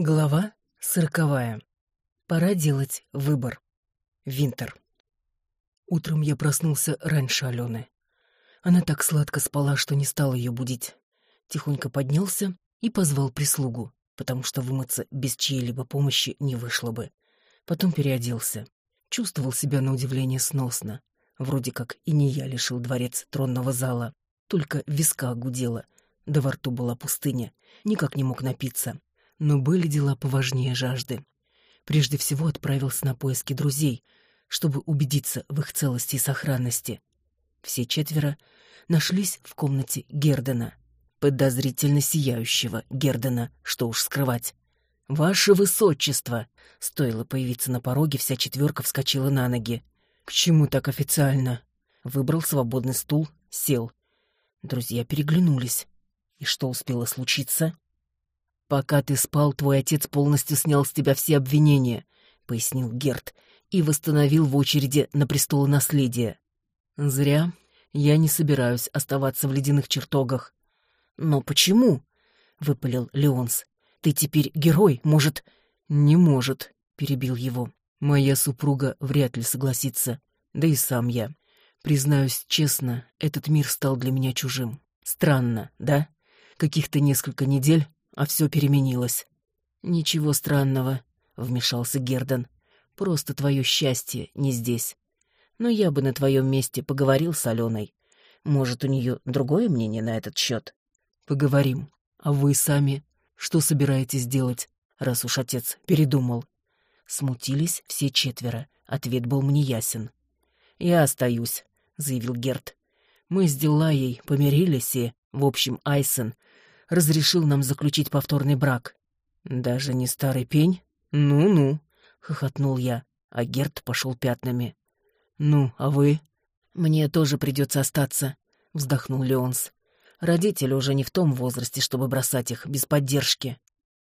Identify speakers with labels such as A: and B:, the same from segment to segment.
A: Глава сороковая. Пора делать выбор. Винтер. Утром я проснулся раньше Алены. Она так сладко спала, что не стал ее будить. Тихонько поднялся и позвал прислугу, потому что вымыться без чьей-либо помощи не вышло бы. Потом переоделся. Чувствовал себя на удивление сносно. Вроде как и не я лишил дворец тронного зала. Только виска гудела, да во рту была пустыня. Никак не мог напиться. Но были дела поважнее жажды. Прежде всего отправился на поиски друзей, чтобы убедиться в их целости и сохранности. Все четверо нашлись в комнате Гердена. Подозрительно сияющего Гердена, что уж скрывать. «Ваше высочество!» Стоило появиться на пороге, вся четверка вскочила на ноги. «К чему так официально?» Выбрал свободный стул, сел. Друзья переглянулись. И что успело случиться? «Пока ты спал, твой отец полностью снял с тебя все обвинения», — пояснил Герт, и восстановил в очереди на престол наследия. «Зря. Я не собираюсь оставаться в ледяных чертогах». «Но почему?» — выпалил Леонс. «Ты теперь герой, может...» «Не может», — перебил его. «Моя супруга вряд ли согласится, да и сам я. Признаюсь честно, этот мир стал для меня чужим. Странно, да? Каких-то несколько недель а все переменилось. «Ничего странного», — вмешался Гердон. «Просто твое счастье не здесь. Но я бы на твоем месте поговорил с Аленой. Может, у нее другое мнение на этот счет?» «Поговорим. А вы сами что собираетесь делать, раз уж отец передумал?» Смутились все четверо. Ответ был мне ясен. «Я остаюсь», — заявил Герд. «Мы с Дилайей помирились, и, в общем, Айсен разрешил нам заключить повторный брак. Даже не старый пень? Ну-ну, хохотнул я, а Герт пошел пятнами. Ну, а вы? Мне тоже придется остаться, вздохнул Леонс. Родители уже не в том возрасте, чтобы бросать их без поддержки.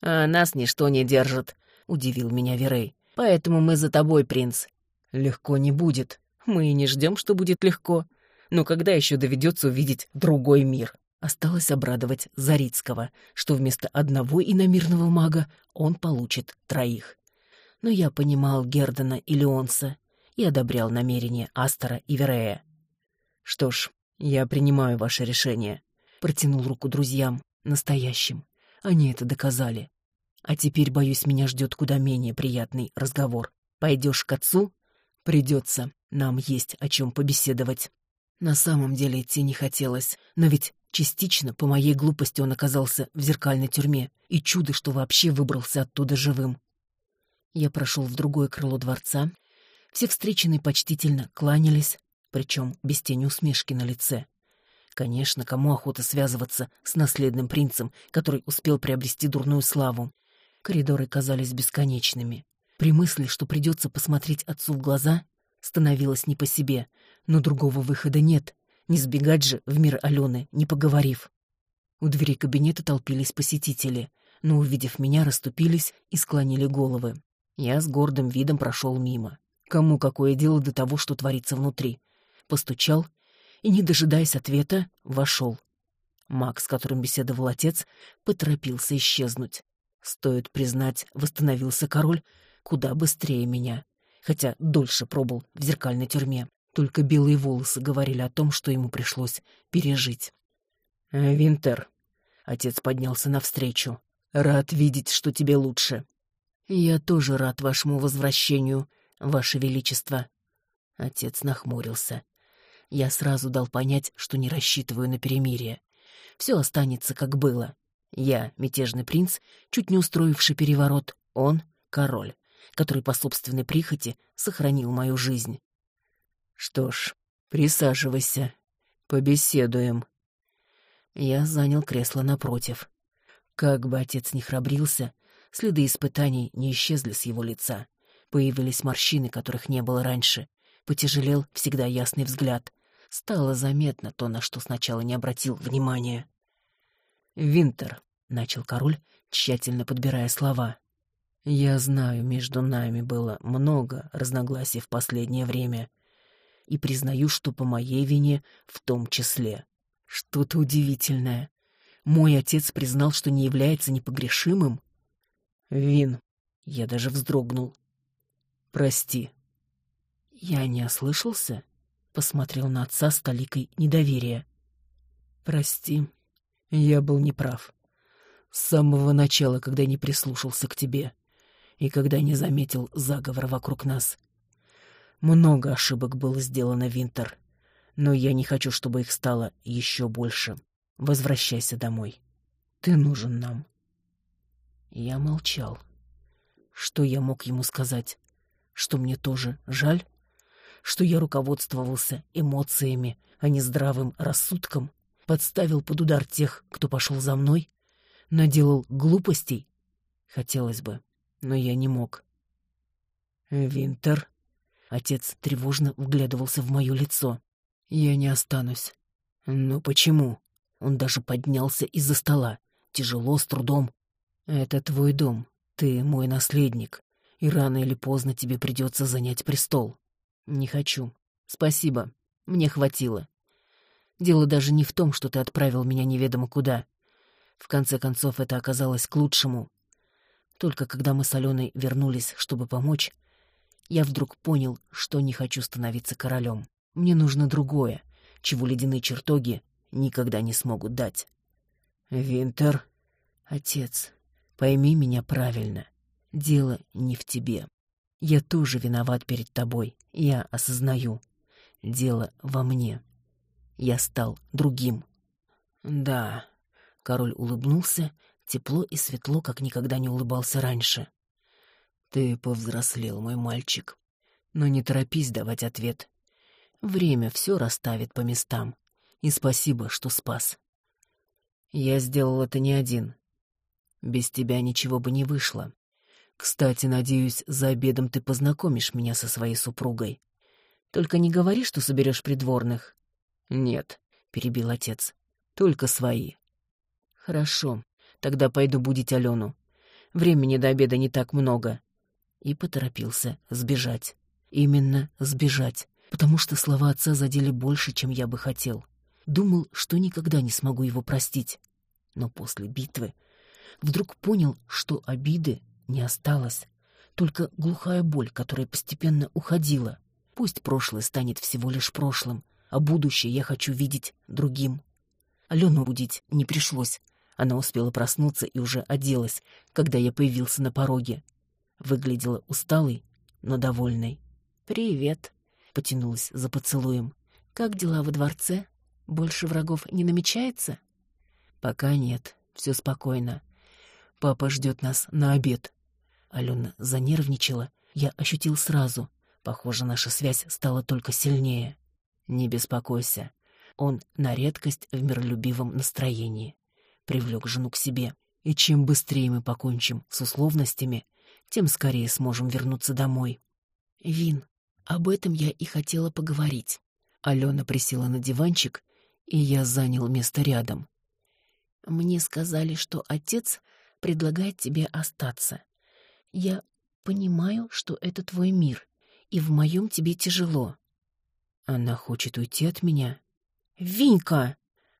A: А нас ничто не держит, удивил меня Верей. Поэтому мы за тобой, принц. Легко не будет. Мы и не ждем, что будет легко. Но когда еще доведется увидеть другой мир? Осталось обрадовать Зарицкого, что вместо одного иномирного мага он получит троих. Но я понимал Гердона и Леонса и одобрял намерения Астора и Верея. «Что ж, я принимаю ваше решение», — протянул руку друзьям, настоящим. Они это доказали. А теперь, боюсь, меня ждет куда менее приятный разговор. Пойдешь к отцу? Придется. Нам есть о чем побеседовать. На самом деле идти не хотелось, но ведь Частично по моей глупости он оказался в зеркальной тюрьме, и чудо, что вообще выбрался оттуда живым. Я прошел в другое крыло дворца. Все встреченные почтительно кланялись, причем без тени усмешки на лице. Конечно, кому охота связываться с наследным принцем, который успел приобрести дурную славу? Коридоры казались бесконечными. При мысли, что придется посмотреть отцу в глаза, становилось не по себе, но другого выхода нет, не сбегать же в мир Алены, не поговорив. У двери кабинета толпились посетители, но, увидев меня, расступились и склонили головы. Я с гордым видом прошел мимо. Кому какое дело до того, что творится внутри? Постучал и, не дожидаясь ответа, вошел. Макс, с которым беседовал отец, поторопился исчезнуть. Стоит признать, восстановился король куда быстрее меня, хотя дольше пробыл в зеркальной тюрьме. Только белые волосы говорили о том, что ему пришлось пережить. «Э, «Винтер», — отец поднялся навстречу, — «рад видеть, что тебе лучше». «Я тоже рад вашему возвращению, ваше величество». Отец нахмурился. Я сразу дал понять, что не рассчитываю на перемирие. Все останется, как было. Я — мятежный принц, чуть не устроивший переворот. Он — король, который по собственной прихоти сохранил мою жизнь. Что ж, присаживайся, побеседуем. Я занял кресло напротив. Как бы отец ни храбрился, следы испытаний не исчезли с его лица. Появились морщины, которых не было раньше. Потяжелел всегда ясный взгляд. Стало заметно то, на что сначала не обратил внимания. «Винтер», — начал король, тщательно подбирая слова. «Я знаю, между нами было много разногласий в последнее время и признаю, что по моей вине в том числе. Что-то удивительное. Мой отец признал, что не является непогрешимым. Вин. Я даже вздрогнул. Прости. Я не ослышался? Посмотрел на отца с толикой недоверия. Прости. Я был неправ. С самого начала, когда не прислушался к тебе и когда не заметил заговор вокруг нас. Много ошибок было сделано, Винтер, но я не хочу, чтобы их стало еще больше. Возвращайся домой. Ты нужен нам. Я молчал. Что я мог ему сказать? Что мне тоже жаль? Что я руководствовался эмоциями, а не здравым рассудком? Подставил под удар тех, кто пошел за мной? Наделал глупостей? Хотелось бы, но я не мог. «Винтер?» Отец тревожно вглядывался в мое лицо. «Я не останусь». «Но почему?» Он даже поднялся из-за стола, тяжело, с трудом. «Это твой дом, ты мой наследник, и рано или поздно тебе придется занять престол». «Не хочу. Спасибо. Мне хватило. Дело даже не в том, что ты отправил меня неведомо куда. В конце концов, это оказалось к лучшему. Только когда мы с Аленой вернулись, чтобы помочь, я вдруг понял, что не хочу становиться королем. Мне нужно другое, чего ледяные чертоги никогда не смогут дать. Винтер, отец, пойми меня правильно. Дело не в тебе. Я тоже виноват перед тобой, я осознаю. Дело во мне. Я стал другим. Да, король улыбнулся, тепло и светло, как никогда не улыбался раньше. Ты повзрослел, мой мальчик. Но не торопись давать ответ. Время все расставит по местам. И спасибо, что спас. Я сделал это не один. Без тебя ничего бы не вышло. Кстати, надеюсь, за обедом ты познакомишь меня со своей супругой. Только не говори, что соберешь придворных. Нет, перебил отец. Только свои. Хорошо, тогда пойду будить Алену. Времени до обеда не так много. И поторопился сбежать. Именно сбежать, потому что слова отца задели больше, чем я бы хотел. Думал, что никогда не смогу его простить. Но после битвы вдруг понял, что обиды не осталось. Только глухая боль, которая постепенно уходила. Пусть прошлое станет всего лишь прошлым, а будущее я хочу видеть другим. Алену будить не пришлось. Она успела проснуться и уже оделась, когда я появился на пороге. Выглядела усталой, но довольной. «Привет», — потянулась за поцелуем. «Как дела во дворце? Больше врагов не намечается?» «Пока нет, все спокойно. Папа ждет нас на обед». Алена занервничала, я ощутил сразу. Похоже, наша связь стала только сильнее. «Не беспокойся. Он на редкость в миролюбивом настроении». Привлек жену к себе. И чем быстрее мы покончим с условностями, тем скорее сможем вернуться домой. «Вин, об этом я и хотела поговорить». Алена присела на диванчик, и я занял место рядом. «Мне сказали, что отец предлагает тебе остаться. Я понимаю, что это твой мир, и в моем тебе тяжело. Она хочет уйти от меня. Винька!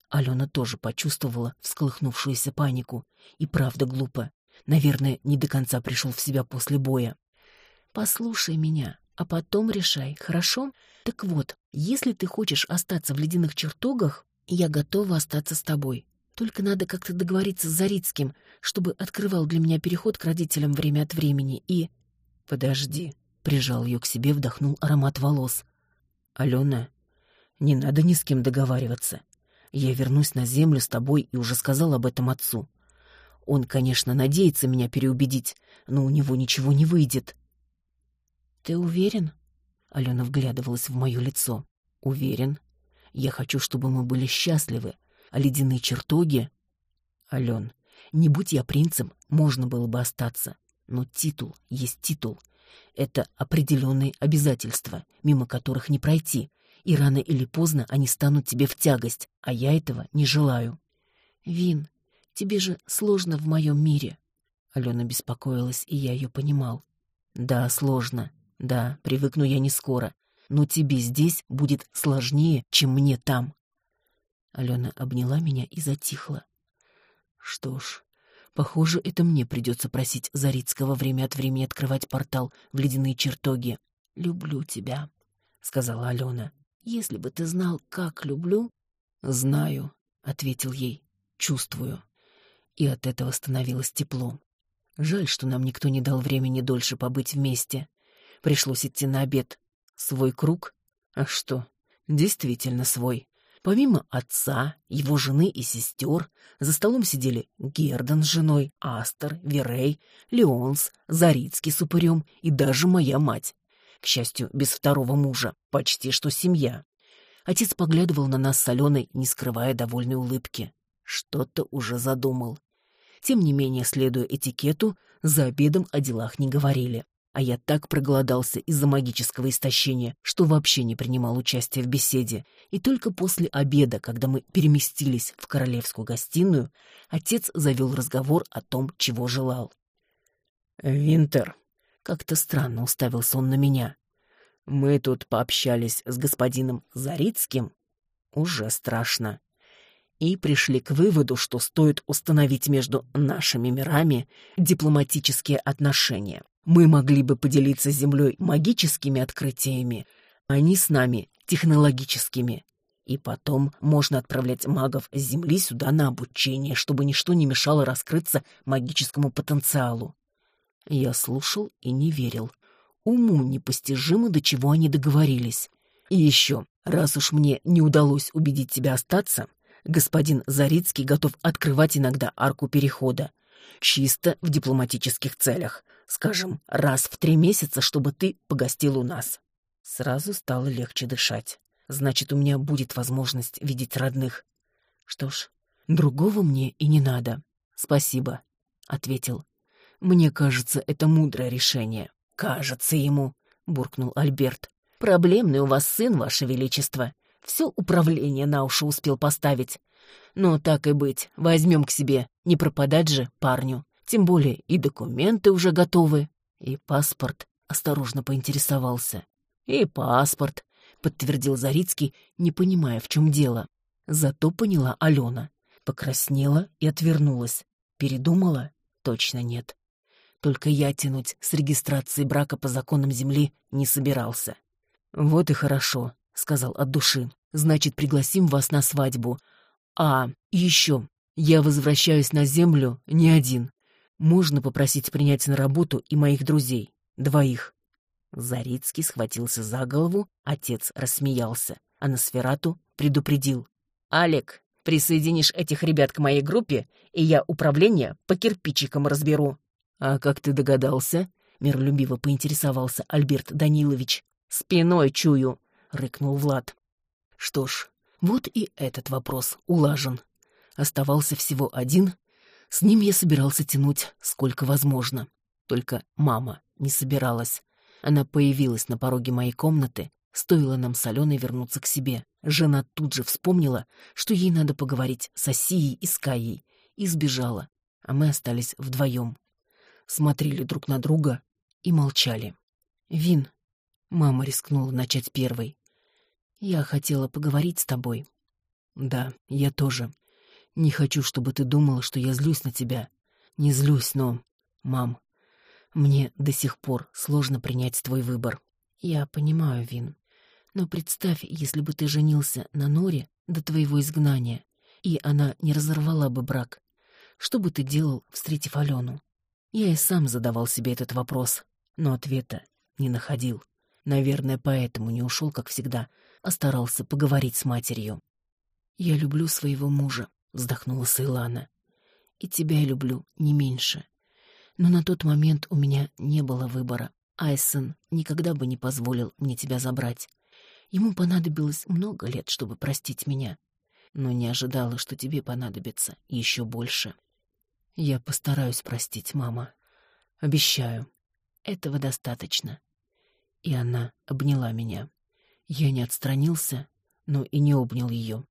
A: Алена тоже почувствовала всколыхнувшуюся панику. И правда глупо. Наверное, не до конца пришел в себя после боя. Послушай меня, а потом решай, хорошо? Так вот, если ты хочешь остаться в ледяных чертогах, я готова остаться с тобой. Только надо как-то договориться с Зарицким, чтобы открывал для меня переход к родителям время от времени и... Подожди. Прижал ее к себе, вдохнул аромат волос. Алена, не надо ни с кем договариваться. Я вернусь на землю с тобой и уже сказал об этом отцу. Он, конечно, надеется меня переубедить, но у него ничего не выйдет. Ты уверен? Алена вглядывалась в мое лицо. Уверен. Я хочу, чтобы мы были счастливы, а ледяные чертоги... Ален, не будь я принцем, можно было бы остаться. Но титул есть титул. Это определенные обязательства, мимо которых не пройти, и рано или поздно они станут тебе в тягость, а я этого не желаю. Вин, тебе же сложно в моем мире. Алена беспокоилась, и я ее понимал. Да, сложно. Да, привыкну я не скоро. Но тебе здесь будет сложнее, чем мне там. Алена обняла меня и затихла. Что ж, Похоже, это мне придется просить Зарицкого время от времени открывать портал в ледяные чертоги. «Люблю тебя», — сказала Алена. «Если бы ты знал, как люблю...» «Знаю», — ответил ей. «Чувствую». И от этого становилось тепло. Жаль, что нам никто не дал времени дольше побыть вместе. Пришлось идти на обед. Свой круг? А что? Действительно свой. Помимо отца, его жены и сестер, за столом сидели Гердон с женой, Астер, Верей, Леонс, Зарицкий с упырем и даже моя мать. К счастью, без второго мужа, почти что семья. Отец поглядывал на нас с Аленой, не скрывая довольной улыбки. Что-то уже задумал. Тем не менее, следуя этикету, за обедом о делах не говорили а я так проголодался из-за магического истощения, что вообще не принимал участия в беседе. И только после обеда, когда мы переместились в королевскую гостиную, отец завел разговор о том, чего желал. «Винтер», — как-то странно уставился он на меня. «Мы тут пообщались с господином Зарицким. Уже страшно. И пришли к выводу, что стоит установить между нашими мирами дипломатические отношения. Мы могли бы поделиться с Землей магическими открытиями, они с нами технологическими. И потом можно отправлять магов с Земли сюда на обучение, чтобы ничто не мешало раскрыться магическому потенциалу. Я слушал и не верил. Уму непостижимо, до чего они договорились. И еще, раз уж мне не удалось убедить тебя остаться, господин Зарицкий готов открывать иногда арку перехода. Чисто в дипломатических целях — Скажем, раз в три месяца, чтобы ты погостил у нас. Сразу стало легче дышать. Значит, у меня будет возможность видеть родных. Что ж, другого мне и не надо. Спасибо, — ответил. Мне кажется, это мудрое решение. Кажется ему, — буркнул Альберт. Проблемный у вас сын, ваше величество. Все управление на уши успел поставить. Но так и быть, возьмем к себе, не пропадать же парню. Тем более и документы уже готовы, и паспорт осторожно поинтересовался. И паспорт, подтвердил Зарицкий, не понимая, в чем дело. Зато поняла Алена. Покраснела и отвернулась. Передумала? Точно нет. Только я тянуть с регистрацией брака по законам земли не собирался. «Вот и хорошо», — сказал от души. «Значит, пригласим вас на свадьбу. А, еще, я возвращаюсь на землю не один. Можно попросить принять на работу и моих друзей, двоих. Зарицкий схватился за голову, отец рассмеялся, а на Сферату предупредил. «Алек, присоединишь этих ребят к моей группе, и я управление по кирпичикам разберу». «А как ты догадался?» — миролюбиво поинтересовался Альберт Данилович. «Спиной чую», — рыкнул Влад. Что ж, вот и этот вопрос улажен. Оставался всего один, с ним я собирался тянуть сколько возможно. Только мама не собиралась. Она появилась на пороге моей комнаты, стоило нам с Аленой вернуться к себе. Жена тут же вспомнила, что ей надо поговорить с Осией и с и сбежала, а мы остались вдвоем. Смотрели друг на друга и молчали. «Вин», — мама рискнула начать первой, — «я хотела поговорить с тобой». «Да, я тоже», не хочу, чтобы ты думала, что я злюсь на тебя. Не злюсь, но... Мам, мне до сих пор сложно принять твой выбор. Я понимаю, Вин. Но представь, если бы ты женился на Норе до твоего изгнания, и она не разорвала бы брак. Что бы ты делал, встретив Алену? Я и сам задавал себе этот вопрос, но ответа не находил. Наверное, поэтому не ушел, как всегда, а старался поговорить с матерью. Я люблю своего мужа, вздохнула Сейлана. И тебя я люблю не меньше. Но на тот момент у меня не было выбора. Айсон никогда бы не позволил мне тебя забрать. Ему понадобилось много лет, чтобы простить меня, но не ожидала, что тебе понадобится еще больше. Я постараюсь простить, мама. Обещаю. Этого достаточно. И она обняла меня. Я не отстранился, но и не обнял ее.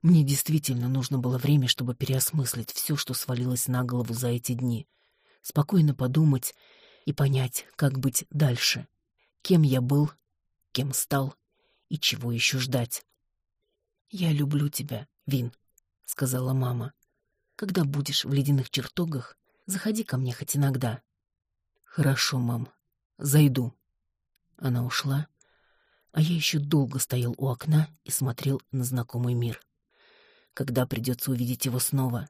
A: Мне действительно нужно было время, чтобы переосмыслить все, что свалилось на голову за эти дни. Спокойно подумать и понять, как быть дальше. Кем я был, кем стал и чего еще ждать. «Я люблю тебя, Вин», — сказала мама. «Когда будешь в ледяных чертогах, Заходи ко мне хоть иногда. Хорошо, мам. Зайду. Она ушла, а я еще долго стоял у окна и смотрел на знакомый мир. Когда придется увидеть его снова,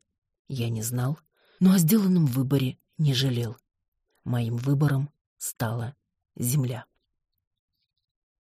A: я не знал, но о сделанном выборе не жалел. Моим выбором стала земля.